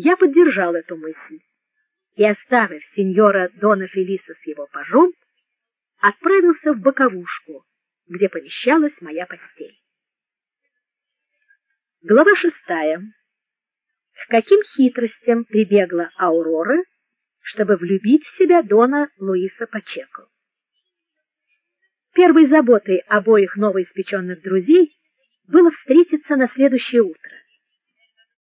Я поддержал эту мысль и, оставив сеньора Дона Фелиса с его пажом, отправился в боковушку, где помещалась моя постель. Глава шестая. К каким хитростям прибегла Аурора, чтобы влюбить в себя дона Луиса Пачеко? Первой заботой обоих новоиспеченных друзей было встретиться на следующее утро.